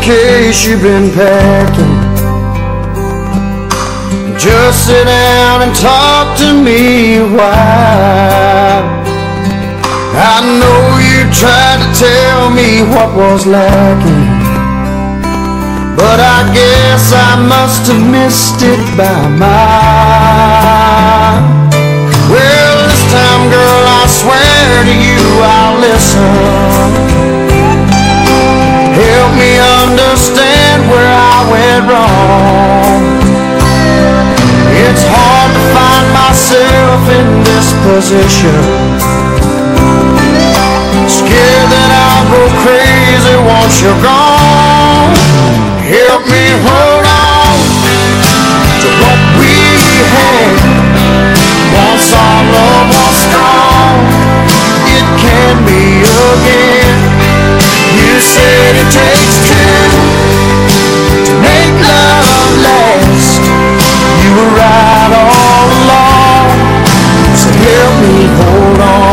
case you've been packing. Just sit down and talk to me a while. I know you tried to tell me what was lacking. But I guess I must have missed it by mile. Position. Scared that I'll go crazy once you're gone. Hold on.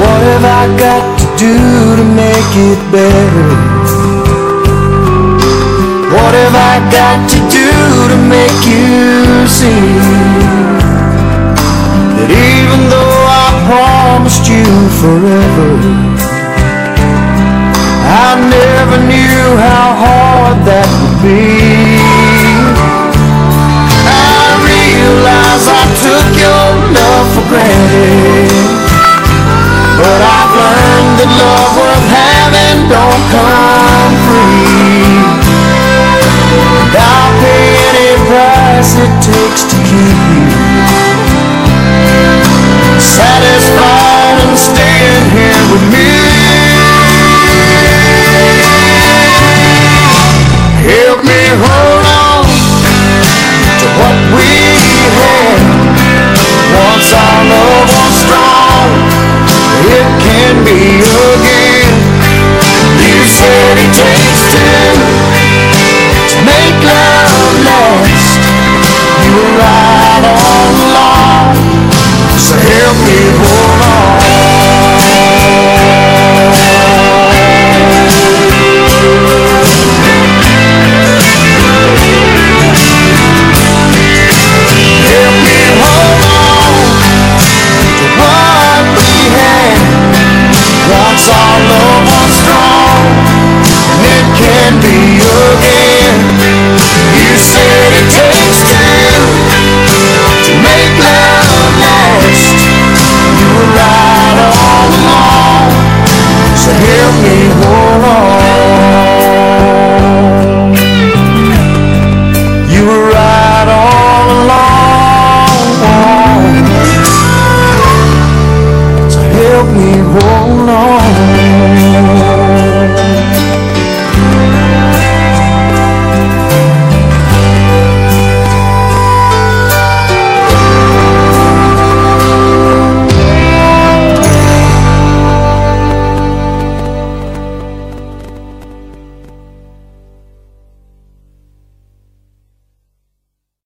What have I got to do to make it better? What have I got to do to make you see that even though I promised you forever, I never knew how hard that would be. our love was strong, and it can be again. You said it takes two to make love last. You were right all along, so help me hold on.